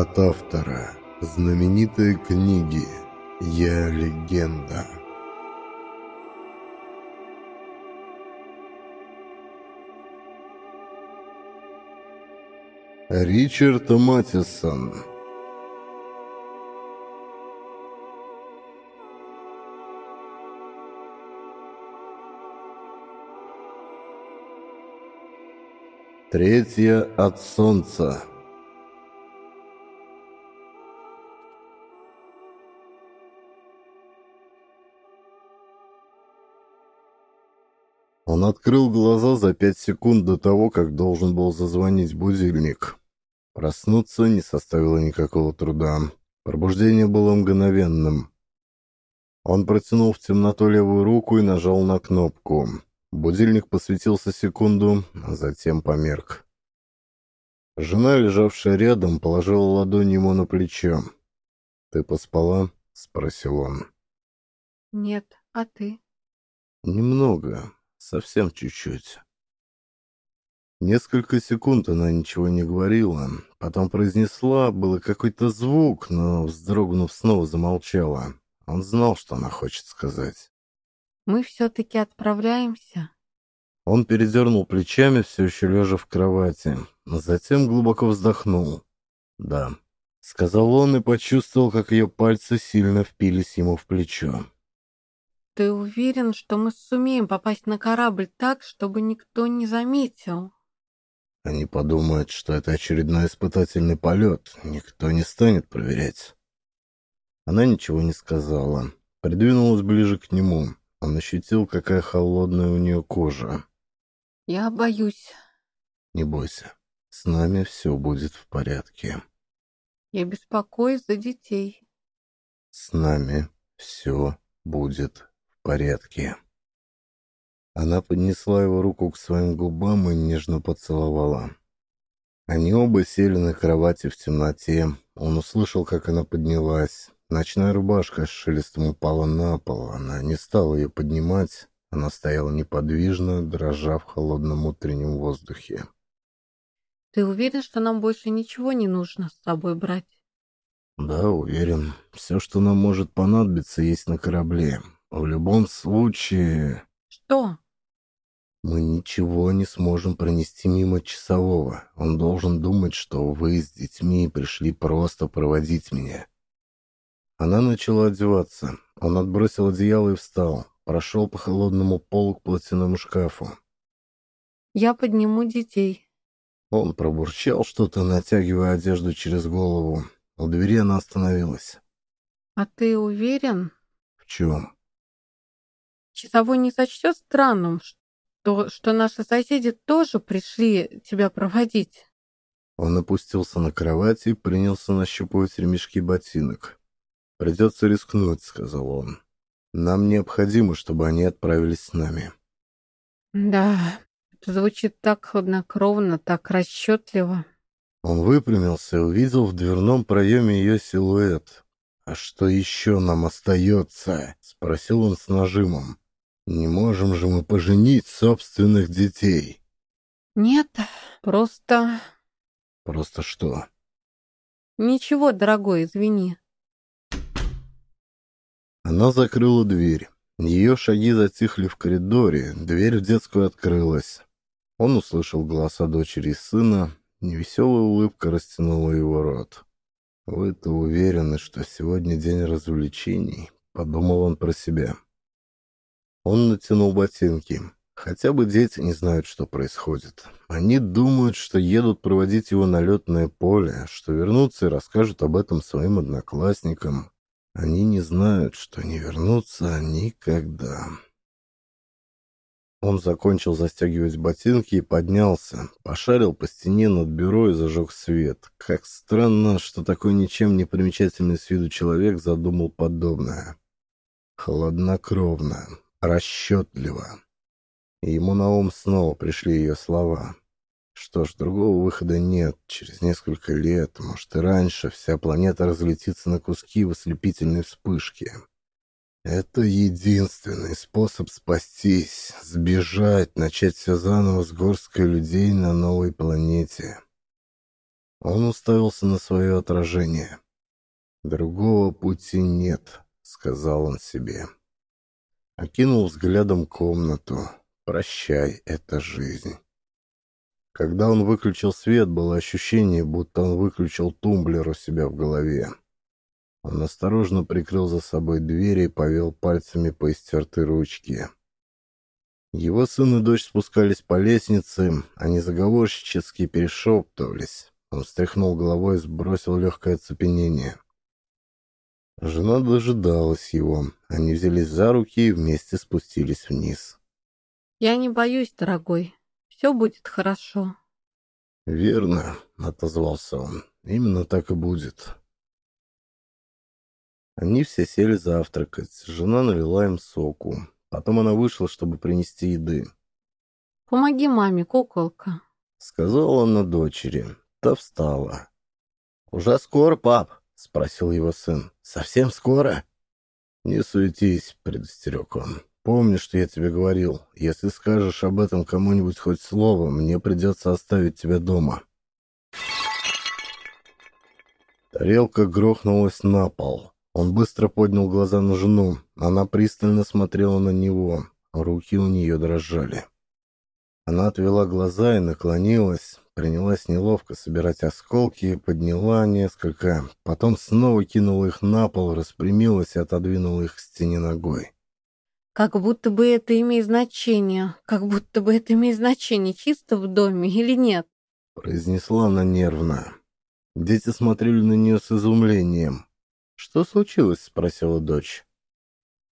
От автора знаменитой книги «Я легенда». Ричард Матисон Третья от солнца Он открыл глаза за пять секунд до того, как должен был зазвонить будильник. Проснуться не составило никакого труда. Пробуждение было мгновенным. Он протянул в темноту левую руку и нажал на кнопку. Будильник посветился секунду, а затем померк. Жена, лежавшая рядом, положила ладонь ему на плечо. «Ты поспала?» — спросил он. «Нет, а ты?» «Немного. Совсем чуть-чуть. Несколько секунд она ничего не говорила, потом произнесла, было какой-то звук, но, вздрогнув, снова замолчала. Он знал, что она хочет сказать. «Мы все-таки отправляемся?» Он передернул плечами, все еще лежа в кровати, но затем глубоко вздохнул. «Да», — сказал он и почувствовал, как ее пальцы сильно впились ему в плечо. Ты уверен, что мы сумеем попасть на корабль так, чтобы никто не заметил? Они подумают, что это очередной испытательный полет. Никто не станет проверять. Она ничего не сказала. Придвинулась ближе к нему. Он ощутил, какая холодная у нее кожа. Я боюсь. Не бойся. С нами все будет в порядке. Я беспокоюсь за детей. С нами все будет порядке». Она поднесла его руку к своим губам и нежно поцеловала. Они оба сели на кровати в темноте. Он услышал, как она поднялась. Ночная рубашка с шелестом упала на пол. Она не стала ее поднимать. Она стояла неподвижно, дрожа в холодном утреннем воздухе. «Ты уверен, что нам больше ничего не нужно с собой брать?» «Да, уверен. Все, что нам может понадобиться, есть на корабле. В любом случае... Что? Мы ничего не сможем пронести мимо часового. Он должен думать, что вы с детьми пришли просто проводить меня. Она начала одеваться. Он отбросил одеяло и встал. Прошел по холодному полу к платяному шкафу. «Я подниму детей». Он пробурчал что-то, натягивая одежду через голову. У двери она остановилась. «А ты уверен?» «В чем?» Часовой не сочтет странным, что, что наши соседи тоже пришли тебя проводить. Он опустился на кровать и принялся нащупывать ремешки ботинок. «Придется рискнуть», — сказал он. «Нам необходимо, чтобы они отправились с нами». «Да, это звучит так хладнокровно, так расчетливо». Он выпрямился и увидел в дверном проеме ее силуэт. «А что еще нам остается?» — спросил он с нажимом. Не можем же мы поженить собственных детей. Нет, просто... Просто что? Ничего, дорогой, извини. Она закрыла дверь. Ее шаги затихли в коридоре, дверь в детскую открылась. Он услышал голоса дочери и сына, невеселая улыбка растянула его рот. «Вы-то уверены, что сегодня день развлечений?» — подумал он про себя. Он натянул ботинки. Хотя бы дети не знают, что происходит. Они думают, что едут проводить его на летное поле, что вернутся и расскажут об этом своим одноклассникам. Они не знают, что не вернутся никогда. Он закончил застегивать ботинки и поднялся, пошарил по стене над бюро и зажег свет. Как странно, что такой ничем не примечательный с виду человек задумал подобное. Холоднокровно, расчетливо. И ему на ум снова пришли ее слова. Что ж, другого выхода нет. Через несколько лет, может и раньше, вся планета разлетится на куски в ослепительной вспышке. Это единственный способ спастись, сбежать, начать все заново с горсткой людей на новой планете. Он уставился на свое отражение. «Другого пути нет», — сказал он себе. Окинул взглядом комнату. «Прощай, это жизнь». Когда он выключил свет, было ощущение, будто он выключил тумблер у себя в голове. Он осторожно прикрыл за собой дверь и повел пальцами по истертой ручке. Его сын и дочь спускались по лестнице, они заговорщически перешептывались. Он встряхнул головой и сбросил легкое оцепенение. Жена дожидалась его. Они взялись за руки и вместе спустились вниз. «Я не боюсь, дорогой. Все будет хорошо». «Верно», — отозвался он. «Именно так и будет». Они все сели завтракать. Жена налила им соку. Потом она вышла, чтобы принести еды. «Помоги маме, куколка», — сказала она дочери. Та встала. «Уже скоро, пап?» — спросил его сын. «Совсем скоро?» «Не суетись», — предостерег он. «Помни, что я тебе говорил. Если скажешь об этом кому-нибудь хоть слово, мне придется оставить тебя дома». Тарелка грохнулась на пол. Он быстро поднял глаза на жену. Она пристально смотрела на него. Руки у нее дрожали. Она отвела глаза и наклонилась, принялась неловко собирать осколки, подняла несколько, потом снова кинула их на пол, распрямилась и отодвинула их к стене ногой. «Как будто бы это имеет значение, как будто бы это имеет значение, чисто в доме или нет?» произнесла она нервно. Дети смотрели на нее с изумлением. «Что случилось?» — спросила дочь.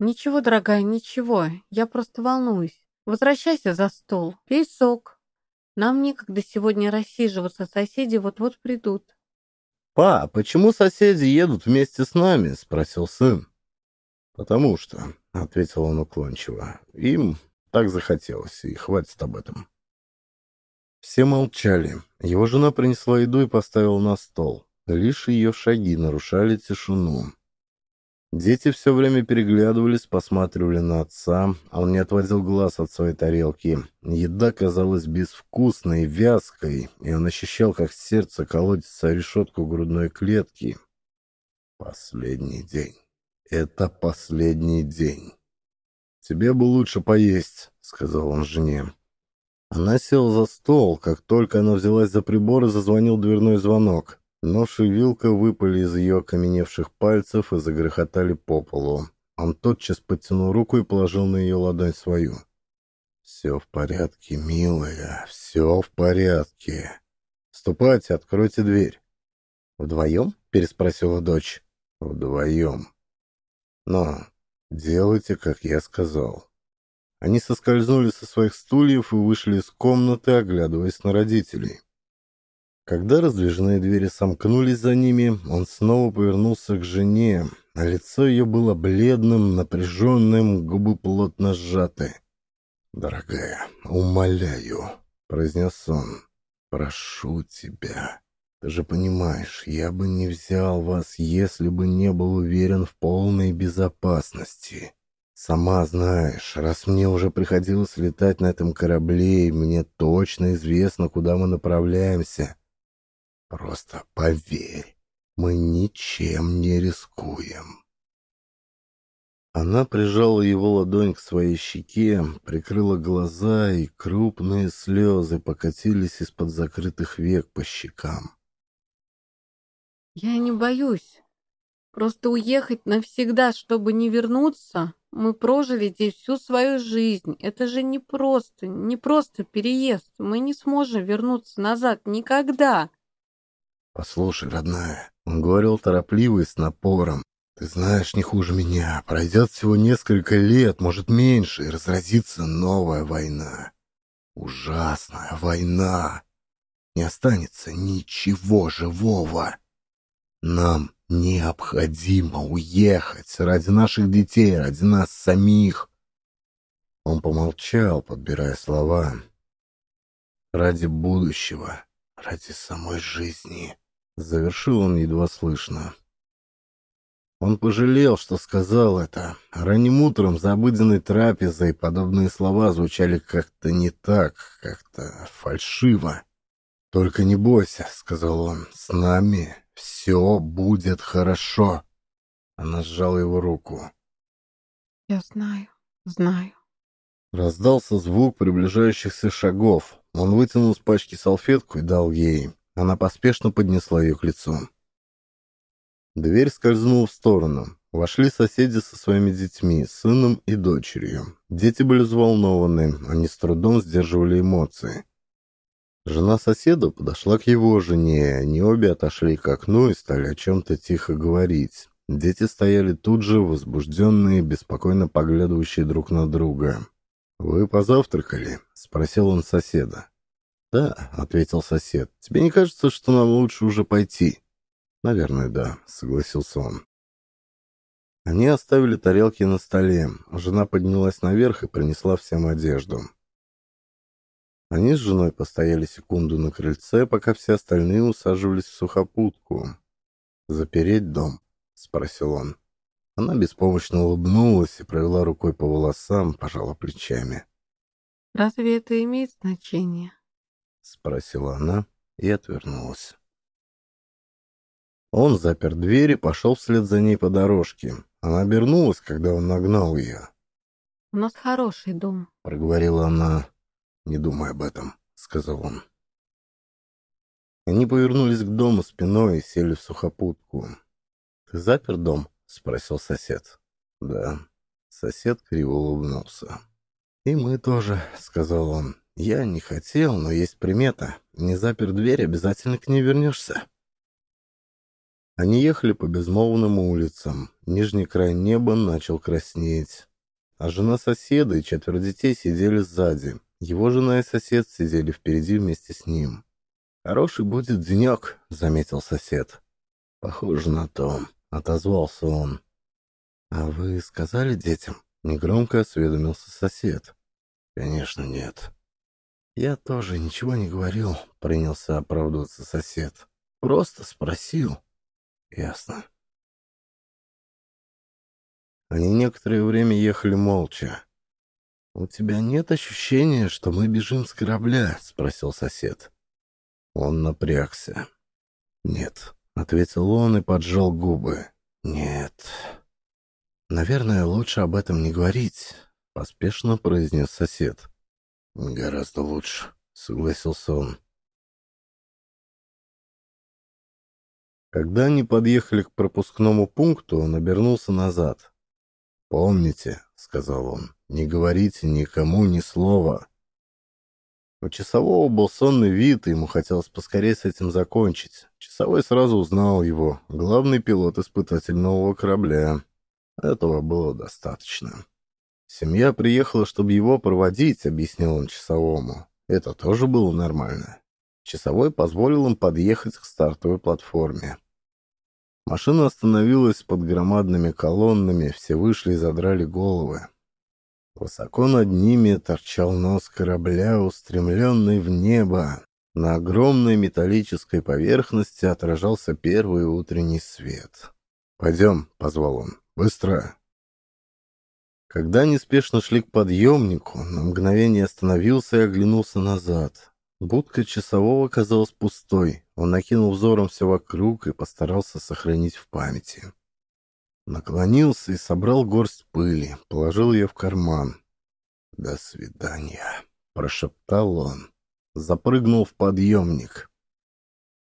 «Ничего, дорогая, ничего. Я просто волнуюсь. Возвращайся за стол. Пей сок. Нам некогда сегодня рассиживаться, соседи вот-вот придут». «Па, почему соседи едут вместе с нами?» — спросил сын. «Потому что», — ответил он уклончиво, — «им так захотелось, и хватит об этом». Все молчали. Его жена принесла еду и поставила на стол. Лишь ее шаги нарушали тишину. Дети все время переглядывались, посматривали на отца, а он не отводил глаз от своей тарелки. Еда казалась безвкусной, вязкой, и он ощущал, как сердце колотится о решетку грудной клетки. Последний день. Это последний день. «Тебе бы лучше поесть», — сказал он жене. Она села за стол. Как только она взялась за прибор, зазвонил дверной звонок. Нож и вилка выпали из ее окаменевших пальцев и загрохотали по полу. Он тотчас подтянул руку и положил на ее ладонь свою. «Все в порядке, милая, все в порядке. Ступайте, откройте дверь». «Вдвоем?» — переспросила дочь. «Вдвоем. Но делайте, как я сказал». Они соскользнули со своих стульев и вышли из комнаты, оглядываясь на родителей. Когда раздвижные двери сомкнулись за ними, он снова повернулся к жене, лицо ее было бледным, напряженным, губы плотно сжаты. «Дорогая, умоляю», — произнес он, — «прошу тебя. Ты же понимаешь, я бы не взял вас, если бы не был уверен в полной безопасности». Сама знаешь, раз мне уже приходилось летать на этом корабле, и мне точно известно, куда мы направляемся, Просто поверь, мы ничем не рискуем. Она прижала его ладонь к своей щеке, прикрыла глаза, и крупные слезы покатились из-под закрытых век по щекам. «Я не боюсь. Просто уехать навсегда, чтобы не вернуться. Мы прожили здесь всю свою жизнь. Это же не просто, не просто переезд. Мы не сможем вернуться назад никогда. «Послушай, родная», — он говорил торопливо и с напором, «ты знаешь не хуже меня, пройдет всего несколько лет, может меньше, и разразится новая война. Ужасная война. Не останется ничего живого. Нам необходимо уехать ради наших детей, ради нас самих». Он помолчал, подбирая слова. «Ради будущего, ради самой жизни». Завершил он едва слышно. Он пожалел, что сказал это. Ранним утром за обыденной трапезой подобные слова звучали как-то не так, как-то фальшиво. «Только не бойся», — сказал он, — «с нами все будет хорошо». Она сжала его руку. «Я знаю, знаю». Раздался звук приближающихся шагов. Он вытянул с пачки салфетку и дал ей. Она поспешно поднесла ее к лицу. Дверь скользнула в сторону. Вошли соседи со своими детьми, сыном и дочерью. Дети были взволнованы, они с трудом сдерживали эмоции. Жена соседа подошла к его жене, они обе отошли к окну и стали о чем-то тихо говорить. Дети стояли тут же, возбужденные, беспокойно поглядывающие друг на друга. «Вы позавтракали?» — спросил он соседа. «Да», — ответил сосед. «Тебе не кажется, что нам лучше уже пойти?» «Наверное, да», — согласился он. Они оставили тарелки на столе. Жена поднялась наверх и принесла всем одежду. Они с женой постояли секунду на крыльце, пока все остальные усаживались в сухопутку. «Запереть дом?» — спросил он. Она беспомощно улыбнулась и провела рукой по волосам, пожала плечами. «Разве это имеет значение?» — спросила она и отвернулась. Он запер дверь и пошел вслед за ней по дорожке. Она обернулась, когда он нагнал ее. «У нас хороший дом», — проговорила она. «Не думай об этом», — сказал он. Они повернулись к дому спиной и сели в сухопутку. «Ты запер дом?» — спросил сосед. «Да». Сосед криво улыбнулся. «И мы тоже», — сказал он. «Я не хотел, но есть примета. Не запер дверь, обязательно к ней вернешься». Они ехали по безмолвным улицам. Нижний край неба начал краснеть. А жена соседа и четверо детей сидели сзади. Его жена и сосед сидели впереди вместе с ним. «Хороший будет денек», — заметил сосед. «Похоже на то», — отозвался он. «А вы сказали детям?» — негромко осведомился сосед. «Конечно, нет». «Я тоже ничего не говорил», — принялся оправдываться сосед. «Просто спросил». «Ясно». Они некоторое время ехали молча. «У тебя нет ощущения, что мы бежим с корабля?» — спросил сосед. Он напрягся. «Нет», ответил он и поджал губы. Нет. Наверное, лучше об этом не говорить, поспешно произнес сосед. Гораздо лучше, согласился он. Когда они подъехали к пропускному пункту, он обернулся назад. «Помните», — сказал он, — «не говорите никому ни слова. У часового был сонный вид, и ему хотелось поскорее с этим закончить. Часовой сразу узнал его. Главный пилот-испытатель нового корабля. Этого было достаточно. Семья приехала, чтобы его проводить, объяснил он часовому. Это тоже было нормально. Часовой позволил им подъехать к стартовой платформе. Машина остановилась под громадными колоннами, все вышли и задрали головы. Высоко над ними торчал нос корабля, устремленный в небо. На огромной металлической поверхности отражался первый утренний свет. «Пойдем», — позвал он, — «быстро». Когда неспешно шли к подъемнику, на мгновение остановился и оглянулся назад. Будка часового казалась пустой. Он накинул взором все вокруг и постарался сохранить в памяти. Наклонился и собрал горсть пыли, положил ее в карман. «До свидания», — прошептал он. Запрыгнул в подъемник.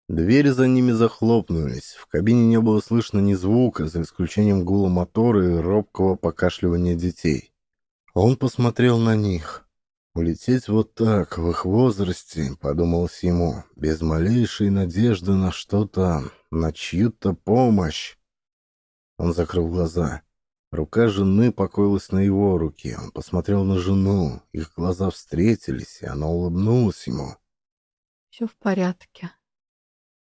Двери за ними захлопнулись. В кабине не было слышно ни звука, за исключением гула мотора и робкого покашливания детей. Он посмотрел на них. Улететь вот так, в их возрасте, подумалось ему, без малейшей надежды на что-то, на чью-то помощь. Он закрыл глаза. Рука жены покоилась на его руке. Он посмотрел на жену. Их глаза встретились, и она улыбнулась ему. «Все в порядке».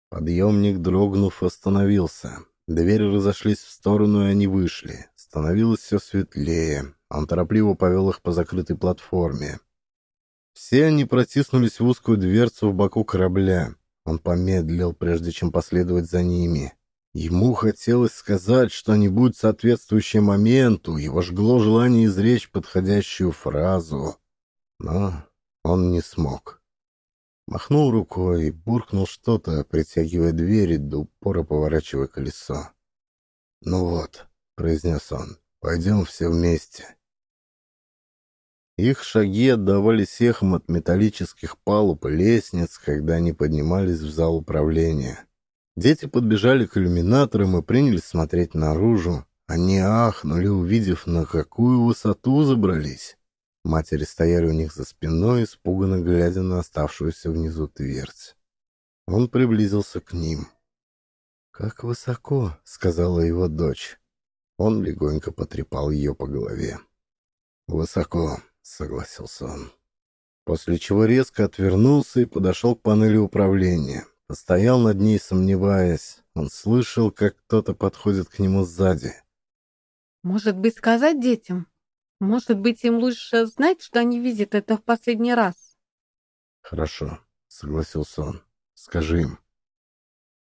Подъемник, дрогнув, остановился. Двери разошлись в сторону, и они вышли. Становилось все светлее. Он торопливо повел их по закрытой платформе. Все они протиснулись в узкую дверцу в боку корабля. Он помедлил, прежде чем последовать за ними. Ему хотелось сказать что-нибудь соответствующее моменту, его жгло желание изречь подходящую фразу, но он не смог. Махнул рукой и буркнул что-то, притягивая дверь и до упора поворачивая колесо. «Ну вот», — произнес он, — «пойдем все вместе». Их шаги отдавались эхом от металлических палуб и лестниц, когда они поднимались в зал управления. Дети подбежали к иллюминаторам и принялись смотреть наружу. Они ахнули, увидев, на какую высоту забрались. Матери стояли у них за спиной, испуганно глядя на оставшуюся внизу твердь. Он приблизился к ним. «Как высоко!» — сказала его дочь. Он легонько потрепал ее по голове. «Высоко!» — согласился он. После чего резко отвернулся и подошел к панели управления. Постоял над ней, сомневаясь. Он слышал, как кто-то подходит к нему сзади. «Может быть, сказать детям? Может быть, им лучше знать, что они видят это в последний раз?» «Хорошо», — согласился он. «Скажи им».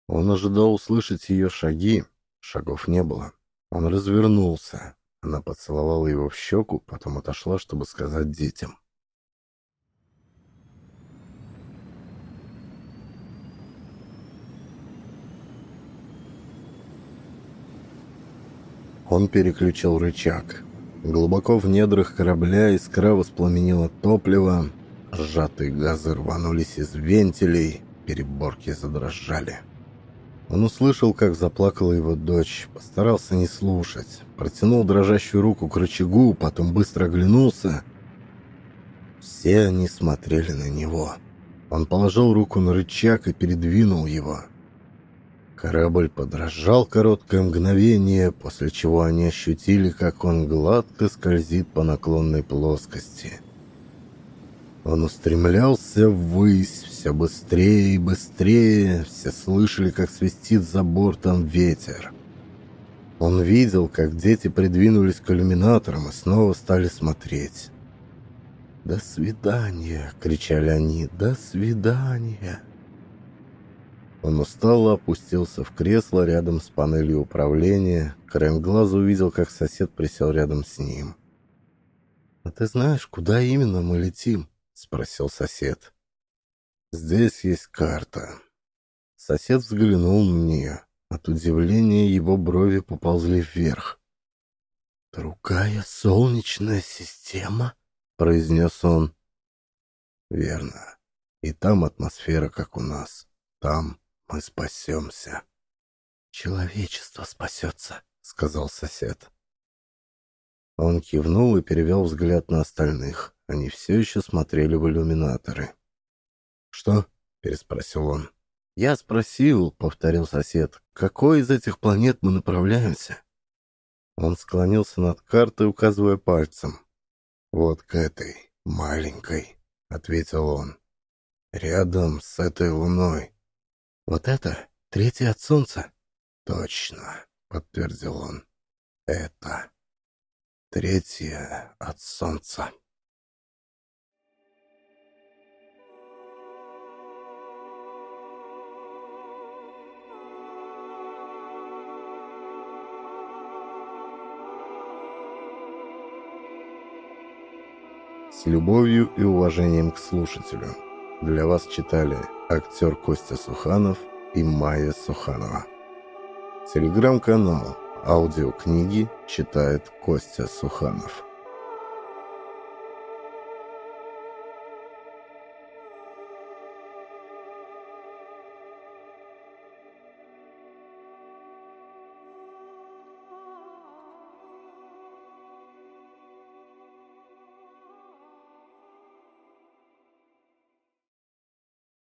Он ожидал услышать ее шаги. Шагов не было. Он развернулся. Она поцеловала его в щеку, потом отошла, чтобы сказать детям. Он переключил рычаг. Глубоко в недрах корабля искра воспламенила топливо, сжатые газы рванулись из вентилей, переборки задрожали. Он услышал, как заплакала его дочь, постарался не слушать, протянул дрожащую руку к рычагу, потом быстро оглянулся. Все они смотрели на него. Он положил руку на рычаг и передвинул его. Корабль подрожал короткое мгновение, после чего они ощутили, как он гладко скользит по наклонной плоскости. Он устремлялся ввысь, все быстрее и быстрее, все слышали, как свистит за бортом ветер. Он видел, как дети придвинулись к иллюминаторам и снова стали смотреть. «До свидания!» — кричали они. «До свидания!» Он устало опустился в кресло рядом с панелью управления. Краем глаза увидел, как сосед присел рядом с ним. «А ты знаешь, куда именно мы летим?» — спросил сосед. «Здесь есть карта». Сосед взглянул на нее. От удивления его брови поползли вверх. «Другая солнечная система?» — произнес он. «Верно. И там атмосфера, как у нас. Там мы спасемся». «Человечество спасется», — сказал сосед. Он кивнул и перевел взгляд на остальных. Они все еще смотрели в иллюминаторы. «Что?» — переспросил он. «Я спросил», — повторил сосед, — «какой из этих планет мы направляемся?» Он склонился над картой, указывая пальцем. «Вот к этой, маленькой», — ответил он. «Рядом с этой луной». «Вот это? Третья от Солнца?» «Точно», — подтвердил он. «Это третья от Солнца». С любовью и уважением к слушателю. Для вас читали актер Костя Суханов и Майя Суханова. Телеграм-канал «Аудиокниги» читает Костя Суханов.